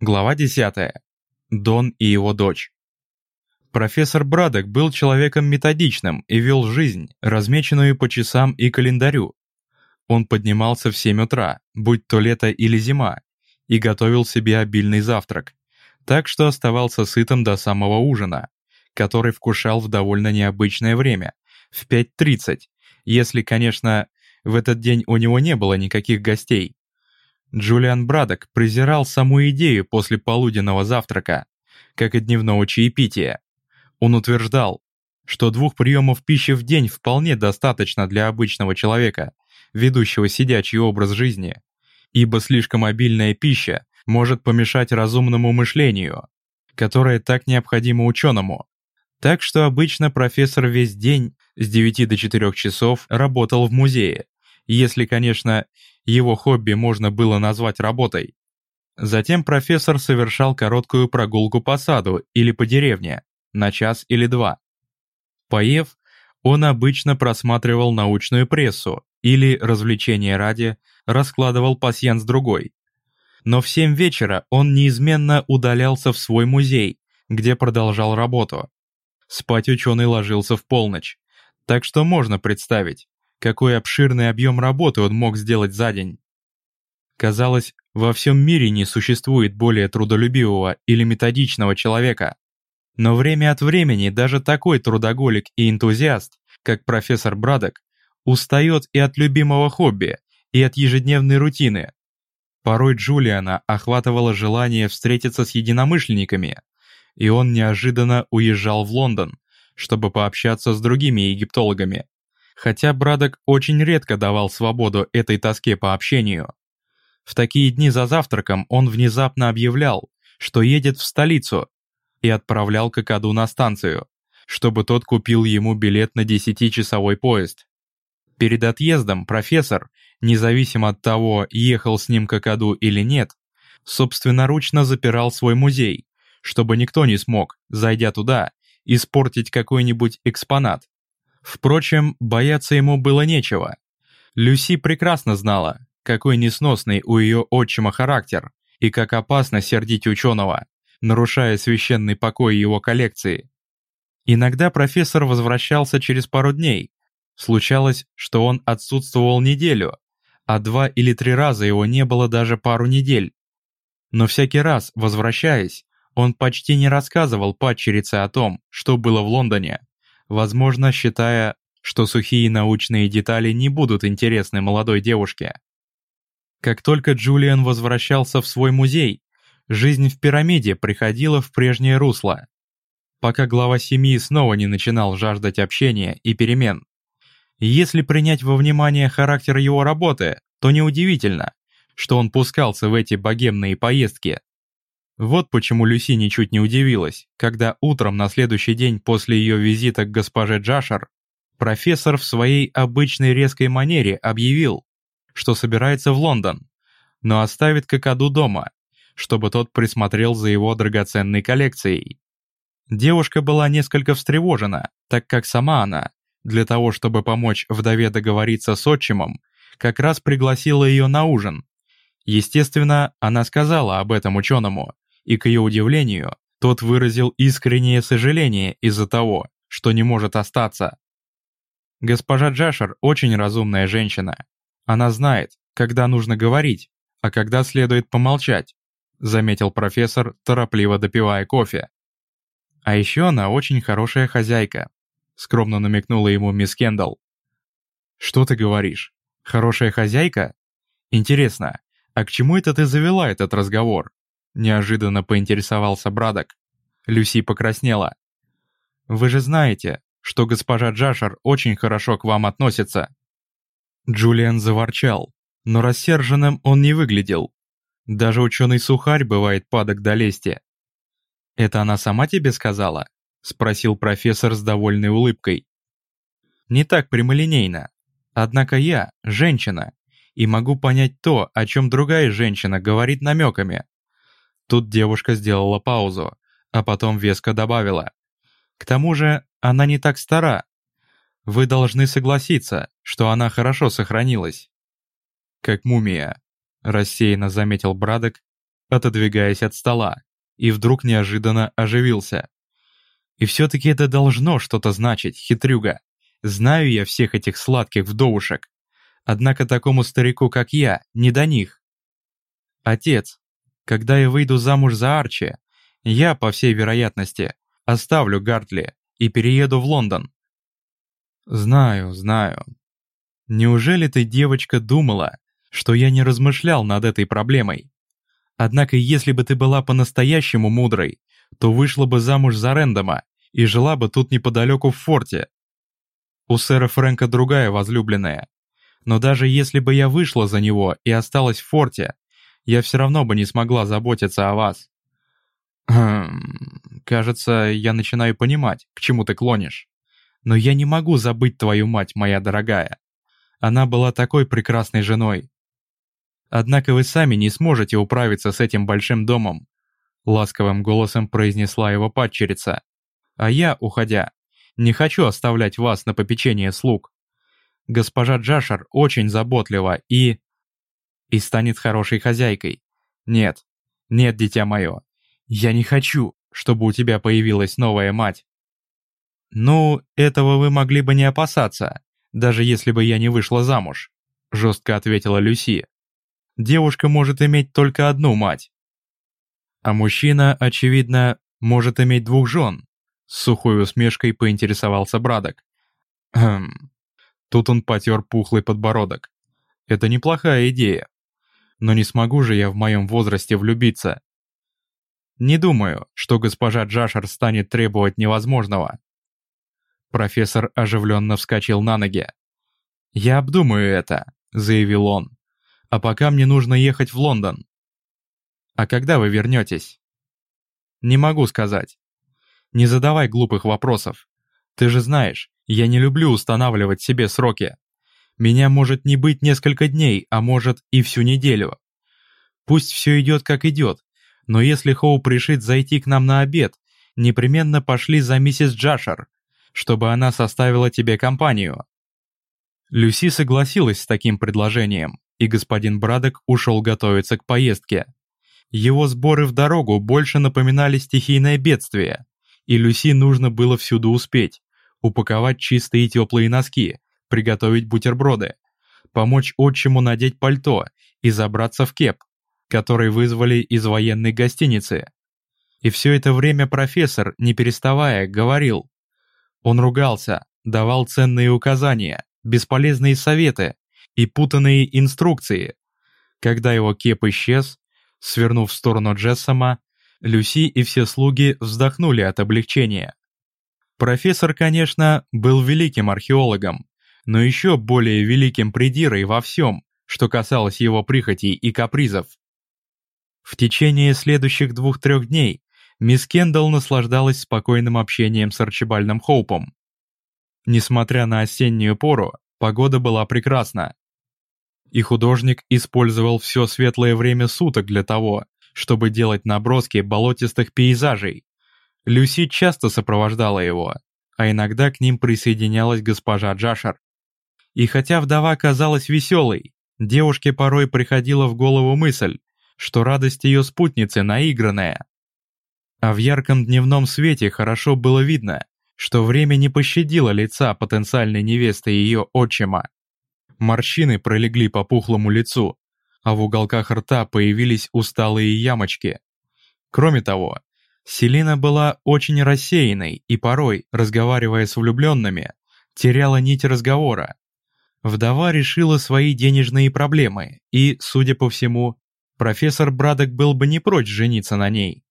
Глава 10. Дон и его дочь. Профессор Брадок был человеком методичным и вел жизнь, размеченную по часам и календарю. Он поднимался в 7 утра, будь то лето или зима, и готовил себе обильный завтрак, так что оставался сытым до самого ужина, который вкушал в довольно необычное время, в 5.30, если, конечно, в этот день у него не было никаких гостей. Джулиан Брадок презирал саму идею после полуденного завтрака, как и дневного чаепития. Он утверждал, что двух приемов пищи в день вполне достаточно для обычного человека, ведущего сидячий образ жизни, ибо слишком обильная пища может помешать разумному мышлению, которое так необходимо ученому. Так что обычно профессор весь день с 9 до 4 часов работал в музее, если, конечно, его хобби можно было назвать работой. Затем профессор совершал короткую прогулку по саду или по деревне, на час или два. Поев, он обычно просматривал научную прессу или, развлечение ради, раскладывал пасьянс другой. Но в семь вечера он неизменно удалялся в свой музей, где продолжал работу. Спать ученый ложился в полночь, так что можно представить, какой обширный объем работы он мог сделать за день. Казалось, во всем мире не существует более трудолюбивого или методичного человека. Но время от времени даже такой трудоголик и энтузиаст, как профессор Брадок, устает и от любимого хобби, и от ежедневной рутины. Порой Джулиана охватывало желание встретиться с единомышленниками, и он неожиданно уезжал в Лондон, чтобы пообщаться с другими египтологами хотя Брадок очень редко давал свободу этой тоске по общению. В такие дни за завтраком он внезапно объявлял, что едет в столицу, и отправлял Кокаду на станцию, чтобы тот купил ему билет на десятичасовой поезд. Перед отъездом профессор, независимо от того, ехал с ним Кокаду или нет, собственноручно запирал свой музей, чтобы никто не смог, зайдя туда, испортить какой-нибудь экспонат. Впрочем, бояться ему было нечего. Люси прекрасно знала, какой несносный у ее отчима характер и как опасно сердить ученого, нарушая священный покой его коллекции. Иногда профессор возвращался через пару дней. Случалось, что он отсутствовал неделю, а два или три раза его не было даже пару недель. Но всякий раз, возвращаясь, он почти не рассказывал падчерице о том, что было в Лондоне возможно, считая, что сухие научные детали не будут интересны молодой девушке. Как только Джулиан возвращался в свой музей, жизнь в пирамиде приходила в прежнее русло, пока глава семьи снова не начинал жаждать общения и перемен. Если принять во внимание характер его работы, то неудивительно, что он пускался в эти богемные поездки, вот почему Люси ничуть не удивилась, когда утром на следующий день после ее визита к госпоже Джашер профессор в своей обычной резкой манере объявил, что собирается в Лондон, но оставит Кокаду дома, чтобы тот присмотрел за его драгоценной коллекцией. Девушка была несколько встревожена, так как сама она, для того чтобы помочь вдове договориться с отчимом, как раз пригласила ее на ужин. Естественно, она сказала об этом ученому, и, к ее удивлению, тот выразил искреннее сожаление из-за того, что не может остаться. Госпожа Джашер очень разумная женщина. Она знает, когда нужно говорить, а когда следует помолчать, заметил профессор, торопливо допивая кофе. А еще она очень хорошая хозяйка, скромно намекнула ему мисс Кендалл. Что ты говоришь? Хорошая хозяйка? Интересно, а к чему это ты завела этот разговор? Неожиданно поинтересовался Брадок. Люси покраснела. «Вы же знаете, что госпожа Джашер очень хорошо к вам относится». Джулиан заворчал, но рассерженным он не выглядел. Даже ученый-сухарь бывает падок до лести. «Это она сама тебе сказала?» — спросил профессор с довольной улыбкой. «Не так прямолинейно. Однако я — женщина, и могу понять то, о чем другая женщина говорит намеками. Тут девушка сделала паузу, а потом веско добавила. «К тому же она не так стара. Вы должны согласиться, что она хорошо сохранилась». «Как мумия», — рассеянно заметил Брадок отодвигаясь от стола, и вдруг неожиданно оживился. «И все-таки это должно что-то значить, хитрюга. Знаю я всех этих сладких вдовушек. Однако такому старику, как я, не до них. Отец, когда я выйду замуж за Арчи, я, по всей вероятности, оставлю Гартли и перееду в Лондон. Знаю, знаю. Неужели ты, девочка, думала, что я не размышлял над этой проблемой? Однако, если бы ты была по-настоящему мудрой, то вышла бы замуж за Рэндома и жила бы тут неподалеку в форте. У сэра Фрэнка другая возлюбленная. Но даже если бы я вышла за него и осталась в форте, я все равно бы не смогла заботиться о вас. Хм, кажется, я начинаю понимать, к чему ты клонишь. Но я не могу забыть твою мать, моя дорогая. Она была такой прекрасной женой. Однако вы сами не сможете управиться с этим большим домом, ласковым голосом произнесла его падчерица. А я, уходя, не хочу оставлять вас на попечение слуг. Госпожа Джашер очень заботлива и и станет хорошей хозяйкой. Нет, нет, дитя мое, я не хочу, чтобы у тебя появилась новая мать. Ну, этого вы могли бы не опасаться, даже если бы я не вышла замуж, жестко ответила Люси. Девушка может иметь только одну мать. А мужчина, очевидно, может иметь двух жен, с сухой усмешкой поинтересовался Брадок. Хм. Тут он потер пухлый подбородок. Это неплохая идея но не смогу же я в моем возрасте влюбиться. Не думаю, что госпожа Джашер станет требовать невозможного. Профессор оживленно вскочил на ноги. «Я обдумаю это», — заявил он. «А пока мне нужно ехать в Лондон». «А когда вы вернетесь?» «Не могу сказать. Не задавай глупых вопросов. Ты же знаешь, я не люблю устанавливать себе сроки. Меня может не быть несколько дней, а может и всю неделю. Пусть все идет как идет, но если Хоуп решит зайти к нам на обед, непременно пошли за миссис Джашер, чтобы она составила тебе компанию». Люси согласилась с таким предложением, и господин Брадок ушел готовиться к поездке. Его сборы в дорогу больше напоминали стихийное бедствие, и Люси нужно было всюду успеть, упаковать чистые теплые носки, приготовить бутерброды, помочь отчиму надеть пальто и забраться в кеп, который вызвали из военной гостиницы. И все это время профессор, не переставая, говорил. Он ругался, давал ценные указания, бесполезные советы и путанные инструкции. Когда его кеп исчез, свернув в сторону Джессома, Люси и все слуги вздохнули от облегчения. Профессор, конечно, был великим археологом, но еще более великим придирой во всем, что касалось его прихотей и капризов. В течение следующих двух-трех дней мисс Кендалл наслаждалась спокойным общением с Арчибальдом Хоупом. Несмотря на осеннюю пору, погода была прекрасна. И художник использовал все светлое время суток для того, чтобы делать наброски болотистых пейзажей. Люси часто сопровождала его, а иногда к ним присоединялась госпожа Джашер. И хотя вдова казалась веселой, девушке порой приходила в голову мысль, что радость ее спутницы наигранная. А в ярком дневном свете хорошо было видно, что время не пощадило лица потенциальной невесты ее отчима. Морщины пролегли по пухлому лицу, а в уголках рта появились усталые ямочки. Кроме того, Селина была очень рассеянной и порой, разговаривая с влюбленными, теряла нить разговора, Вдова решила свои денежные проблемы, и, судя по всему, профессор Брадок был бы не прочь жениться на ней.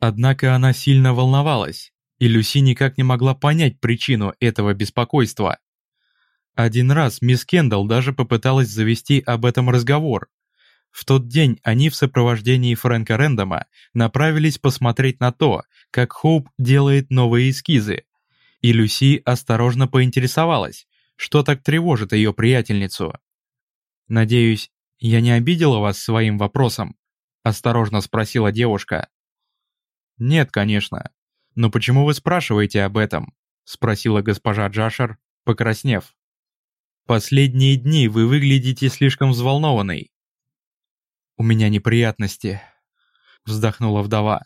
Однако она сильно волновалась, и Люси никак не могла понять причину этого беспокойства. Один раз мисс Кендалл даже попыталась завести об этом разговор. В тот день они в сопровождении Фрэнка Рэндома направились посмотреть на то, как Хоуп делает новые эскизы, и Люси осторожно поинтересовалась, что так тревожит ее приятельницу? «Надеюсь, я не обидела вас своим вопросом?» – осторожно спросила девушка. «Нет, конечно. Но почему вы спрашиваете об этом?» – спросила госпожа Джашер, покраснев. «Последние дни вы выглядите слишком взволнованной». «У меня неприятности. вздохнула вдова.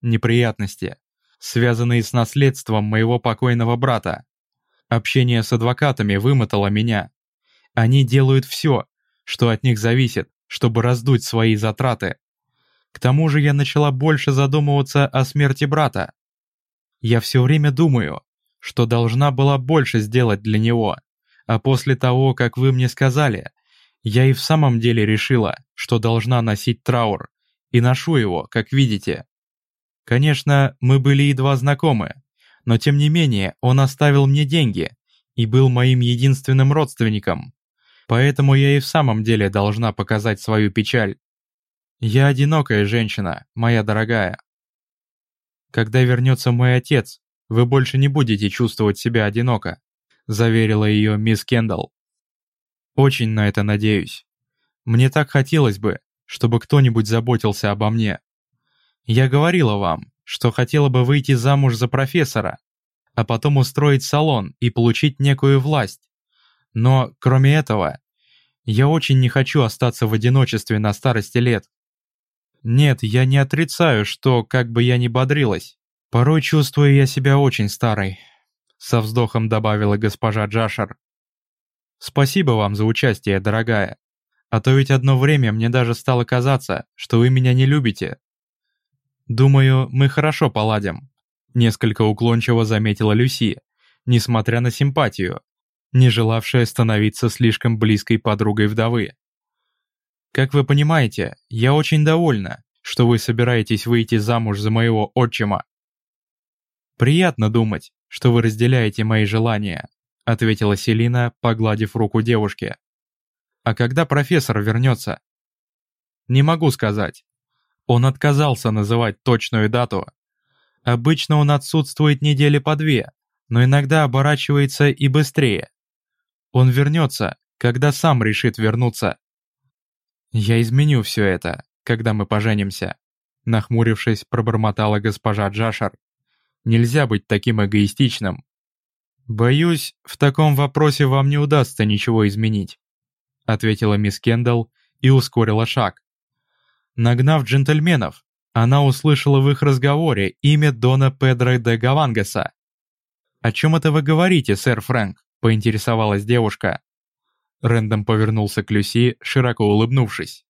«Неприятности, связанные с наследством моего покойного брата. Общение с адвокатами вымотало меня. Они делают все, что от них зависит, чтобы раздуть свои затраты. К тому же я начала больше задумываться о смерти брата. Я все время думаю, что должна была больше сделать для него, а после того, как вы мне сказали, я и в самом деле решила, что должна носить траур, и ношу его, как видите. Конечно, мы были едва знакомы, но тем не менее он оставил мне деньги и был моим единственным родственником. Поэтому я и в самом деле должна показать свою печаль. Я одинокая женщина, моя дорогая. Когда вернется мой отец, вы больше не будете чувствовать себя одиноко, заверила ее мисс Кендалл. Очень на это надеюсь. Мне так хотелось бы, чтобы кто-нибудь заботился обо мне. Я говорила вам, что хотела бы выйти замуж за профессора, а потом устроить салон и получить некую власть. Но, кроме этого, я очень не хочу остаться в одиночестве на старости лет. Нет, я не отрицаю, что, как бы я ни бодрилась, порой чувствую я себя очень старой», — со вздохом добавила госпожа Джашер. «Спасибо вам за участие, дорогая. А то ведь одно время мне даже стало казаться, что вы меня не любите. Думаю, мы хорошо поладим», — несколько уклончиво заметила Люси, несмотря на симпатию, не желавшая становиться слишком близкой подругой вдовы. Как вы понимаете, я очень довольна, что вы собираетесь выйти замуж за моего отчима. Приятно думать, что вы разделяете мои желания, ответила Селина, погладив руку девушки. А когда профессор вернется? Не могу сказать. Он отказался называть точную дату. Обычно он отсутствует недели по две, но иногда оборачивается и быстрее. Он вернется, когда сам решит вернуться. «Я изменю все это, когда мы поженимся», — нахмурившись, пробормотала госпожа Джашар. «Нельзя быть таким эгоистичным». «Боюсь, в таком вопросе вам не удастся ничего изменить», — ответила мисс Кендалл и ускорила шаг. Нагнав джентльменов, она услышала в их разговоре имя Дона Педро де Гавангеса. «О чем это вы говорите, сэр Фрэнк?» — поинтересовалась девушка. Рэндом повернулся к Люси, широко улыбнувшись.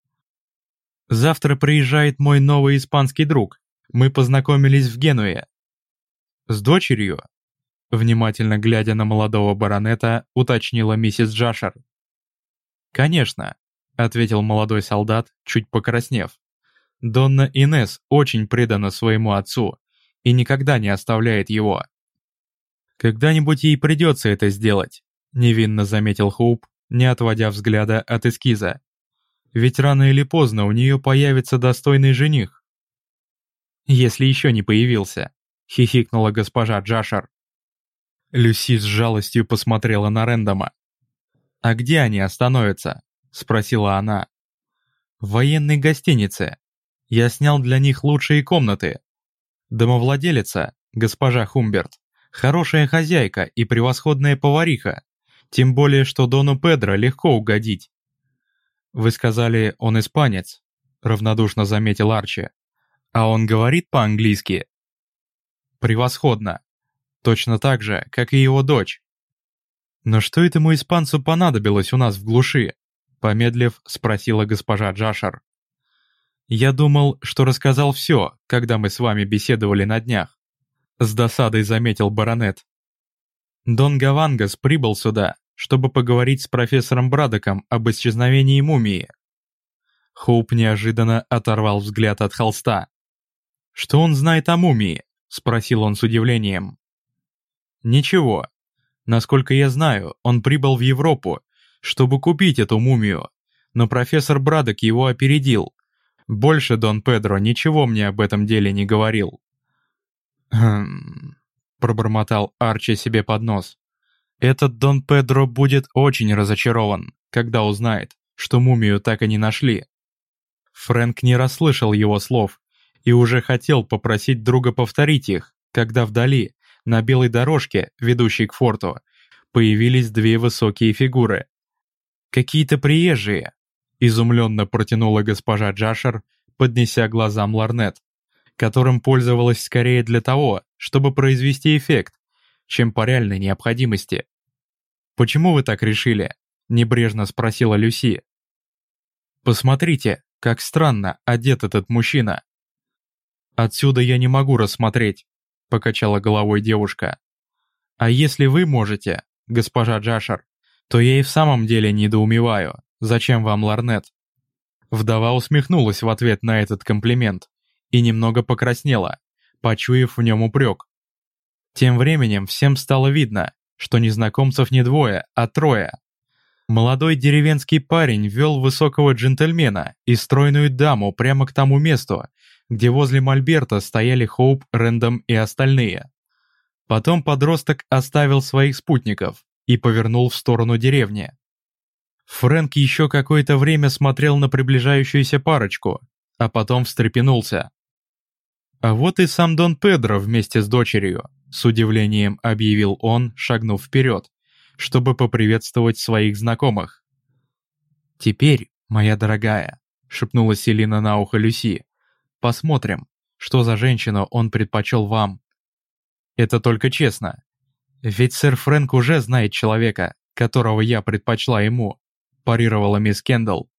«Завтра приезжает мой новый испанский друг. Мы познакомились в Генуе». «С дочерью?» Внимательно глядя на молодого баронета, уточнила миссис Джашер. «Конечно», — ответил молодой солдат, чуть покраснев. «Донна Инес очень предана своему отцу и никогда не оставляет его». «Когда-нибудь ей придется это сделать», — невинно заметил Хоуп, не отводя взгляда от эскиза. Ведь рано или поздно у нее появится достойный жених. Если еще не появился, хихикнула госпожа Джашер. Люси с жалостью посмотрела на Рэндома. «А где они остановятся?» — спросила она. «В военной гостинице. Я снял для них лучшие комнаты. Домовладелица, госпожа Хумберт, хорошая хозяйка и превосходная повариха. Тем более, что Дону Педро легко угодить. «Вы сказали, он испанец», — равнодушно заметил Арчи. «А он говорит по-английски?» «Превосходно. Точно так же, как и его дочь». «Но что этому испанцу понадобилось у нас в глуши?» Помедлив, спросила госпожа Джашер. «Я думал, что рассказал все, когда мы с вами беседовали на днях», с досадой заметил баронет. Дон Гавангас прибыл сюда, чтобы поговорить с профессором Брадоком об исчезновении мумии. Хоуп неожиданно оторвал взгляд от холста. «Что он знает о мумии?» — спросил он с удивлением. «Ничего. Насколько я знаю, он прибыл в Европу, чтобы купить эту мумию, но профессор Брадок его опередил. Больше Дон Педро ничего мне об этом деле не говорил». «Хм...» — пробормотал Арчи себе под нос. Этот Дон Педро будет очень разочарован, когда узнает, что мумию так и не нашли. Фрэнк не расслышал его слов и уже хотел попросить друга повторить их, когда вдали, на белой дорожке, ведущей к форту, появились две высокие фигуры. «Какие-то приезжие!» — изумленно протянула госпожа Джашер, поднеся глазам ларнет, которым пользовалась скорее для того, чтобы произвести эффект, чем по реальной необходимости. «Почему вы так решили?» — небрежно спросила Люси. «Посмотрите, как странно одет этот мужчина». «Отсюда я не могу рассмотреть», — покачала головой девушка. «А если вы можете, госпожа Джашер, то я и в самом деле недоумеваю, зачем вам ларнет?» Вдова усмехнулась в ответ на этот комплимент и немного покраснела, почуяв в нем упрек. Тем временем всем стало видно, что незнакомцев не двое, а трое. Молодой деревенский парень вел высокого джентльмена и стройную даму прямо к тому месту, где возле Мольберта стояли Хоуп, Рэндом и остальные. Потом подросток оставил своих спутников и повернул в сторону деревни. Фрэнк еще какое-то время смотрел на приближающуюся парочку, а потом встрепенулся. А вот и сам Дон Педро вместе с дочерью. С удивлением объявил он, шагнув вперед, чтобы поприветствовать своих знакомых. «Теперь, моя дорогая», — шепнула Селина на ухо Люси, — «посмотрим, что за женщину он предпочел вам». «Это только честно. Ведь сэр Фрэнк уже знает человека, которого я предпочла ему», — парировала мисс Кендалл.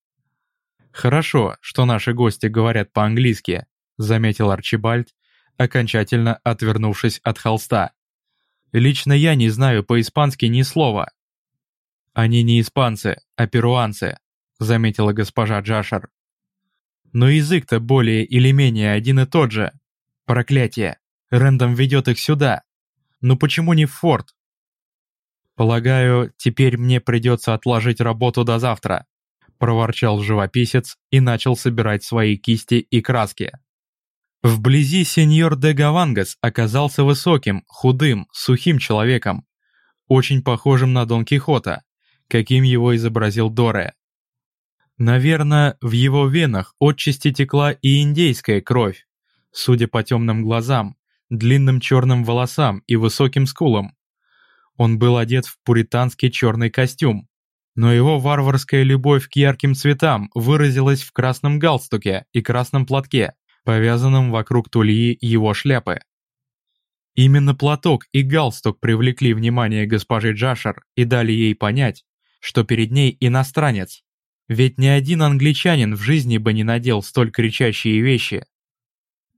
«Хорошо, что наши гости говорят по-английски», — заметил Арчибальд, окончательно отвернувшись от холста. «Лично я не знаю по-испански ни слова». «Они не испанцы, а перуанцы», — заметила госпожа Джашер. «Но язык-то более или менее один и тот же. Проклятие! Рэндом ведет их сюда. Ну почему не в форт?» «Полагаю, теперь мне придется отложить работу до завтра», — проворчал живописец и начал собирать свои кисти и краски. Вблизи сеньор де Гавангас оказался высоким, худым, сухим человеком, очень похожим на Дон Кихота, каким его изобразил Доре. Наверное, в его венах отчасти текла и индейская кровь, судя по темным глазам, длинным черным волосам и высоким скулам. Он был одет в пуританский черный костюм, но его варварская любовь к ярким цветам выразилась в красном галстуке и красном платке, повязанном вокруг тульи его шляпы. Именно платок и галстук привлекли внимание госпожи Джашер и дали ей понять, что перед ней иностранец, ведь ни один англичанин в жизни бы не надел столь кричащие вещи.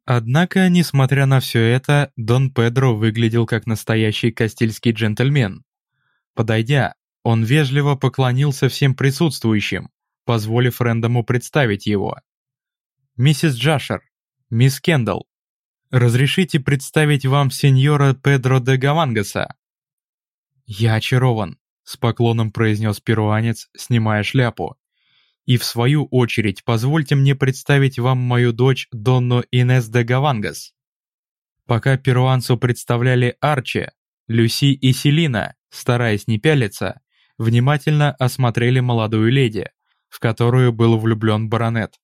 Однако, несмотря на все это, Дон Педро выглядел как настоящий кастильский джентльмен. Подойдя, он вежливо поклонился всем присутствующим, позволив Рэндому представить его. «Миссис Джашер, «Мисс Кендалл, разрешите представить вам сеньора Педро де Гавангаса?» «Я очарован», — с поклоном произнес перуанец, снимая шляпу. «И в свою очередь позвольте мне представить вам мою дочь Донну Инес де Гавангас». Пока перуанцу представляли Арчи, Люси и Селина, стараясь не пялиться, внимательно осмотрели молодую леди, в которую был влюблен баронет.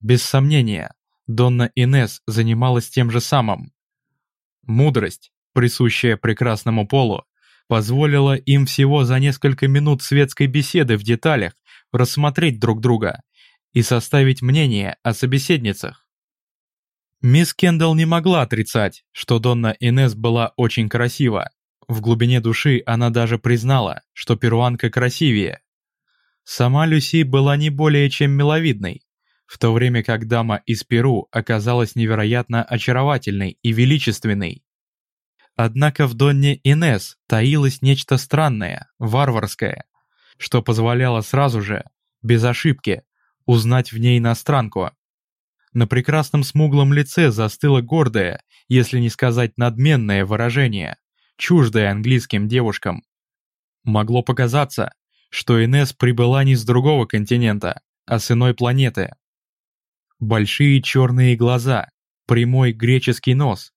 Без сомнения, Донна Инес занималась тем же самым. Мудрость, присущая прекрасному полу, позволила им всего за несколько минут светской беседы в деталях рассмотреть друг друга и составить мнение о собеседницах. Мисс Кендалл не могла отрицать, что Донна Инес была очень красива. В глубине души она даже признала, что перуанка красивее. Сама Люси была не более чем миловидной, в то время как дама из Перу оказалась невероятно очаровательной и величественной. Однако в Донне Инес таилось нечто странное, варварское, что позволяло сразу же, без ошибки, узнать в ней иностранку. На прекрасном смуглом лице застыло гордое, если не сказать надменное выражение, чуждое английским девушкам. Могло показаться, что Инес прибыла не с другого континента, а с иной планеты. Большие черные глаза, прямой греческий нос,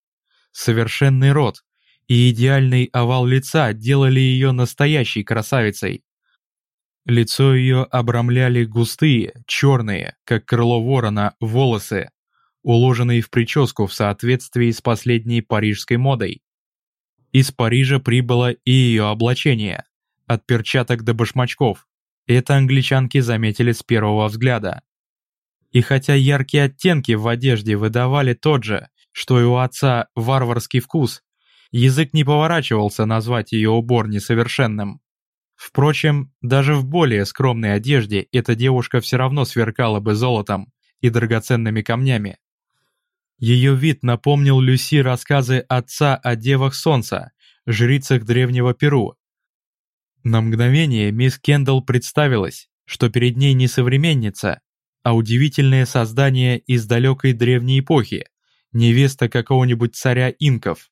совершенный рот и идеальный овал лица делали ее настоящей красавицей. Лицо ее обрамляли густые, черные, как крыло ворона, волосы, уложенные в прическу в соответствии с последней парижской модой. Из Парижа прибыло и ее облачение, от перчаток до башмачков. Это англичанки заметили с первого взгляда. И хотя яркие оттенки в одежде выдавали тот же, что и у отца варварский вкус, язык не поворачивался назвать ее убор несовершенным. Впрочем, даже в более скромной одежде эта девушка все равно сверкала бы золотом и драгоценными камнями. Ее вид напомнил Люси рассказы отца о девах солнца, жрицах древнего Перу. На мгновение мисс Кендалл представилась, что перед ней не современница, а удивительное создание из далекой древней эпохи, невеста какого-нибудь царя инков.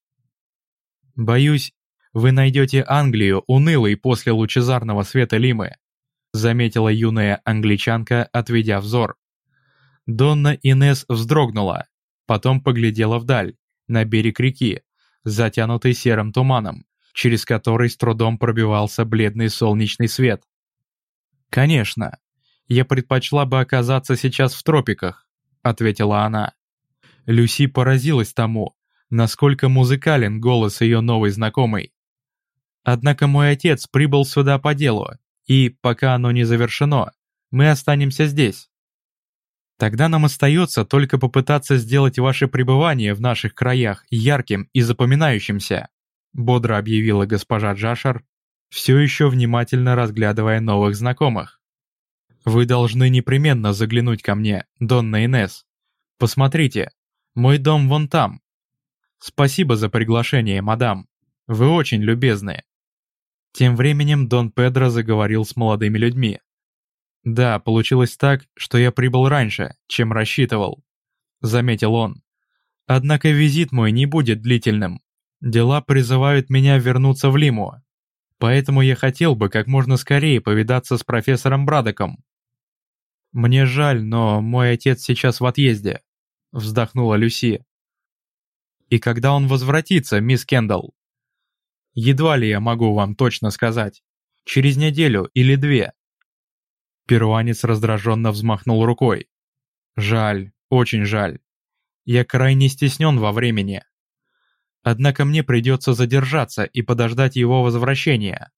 Боюсь, вы найдете Англию унылой после лучезарного света Лимы, заметила юная англичанка, отведя взор. Донна Инес вздрогнула, потом поглядела вдаль, на берег реки, затянутый серым туманом, через который с трудом пробивался бледный солнечный свет. «Конечно, я предпочла бы оказаться сейчас в тропиках», — ответила она. Люси поразилась тому, насколько музыкален голос ее новой знакомой. Однако мой отец прибыл сюда по делу, и, пока оно не завершено, мы останемся здесь. Тогда нам остается только попытаться сделать ваше пребывание в наших краях ярким и запоминающимся», бодро объявила госпожа Джашар, все еще внимательно разглядывая новых знакомых. Вы должны непременно заглянуть ко мне, Донна Инес. Посмотрите, мой дом вон там. Спасибо за приглашение, мадам. Вы очень любезны. Тем временем Дон Педро заговорил с молодыми людьми. Да, получилось так, что я прибыл раньше, чем рассчитывал, заметил он. Однако визит мой не будет длительным. Дела призывают меня вернуться в Лиму. Поэтому я хотел бы как можно скорее повидаться с профессором Брадоком. «Мне жаль, но мой отец сейчас в отъезде», — вздохнула Люси. «И когда он возвратится, мисс Кендалл?» «Едва ли я могу вам точно сказать. Через неделю или две». Перуанец раздраженно взмахнул рукой. «Жаль, очень жаль. Я крайне стеснен во времени. Однако мне придется задержаться и подождать его возвращения.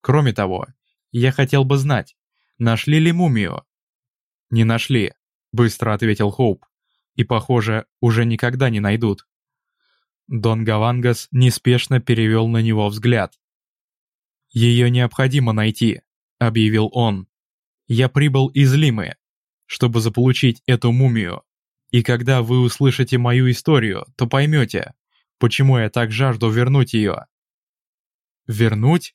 Кроме того, я хотел бы знать, нашли ли мумию, «Не нашли», — быстро ответил Хоуп. «И, похоже, уже никогда не найдут». Дон Гавангас неспешно перевел на него взгляд. «Ее необходимо найти», — объявил он. «Я прибыл из Лимы, чтобы заполучить эту мумию. И когда вы услышите мою историю, то поймете, почему я так жажду вернуть ее». «Вернуть?»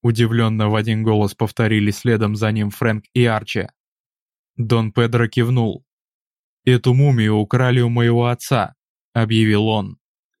Удивленно в один голос повторили следом за ним Фрэнк и Арчи. Дон Педро кивнул. «Эту мумию украли у моего отца», — объявил он.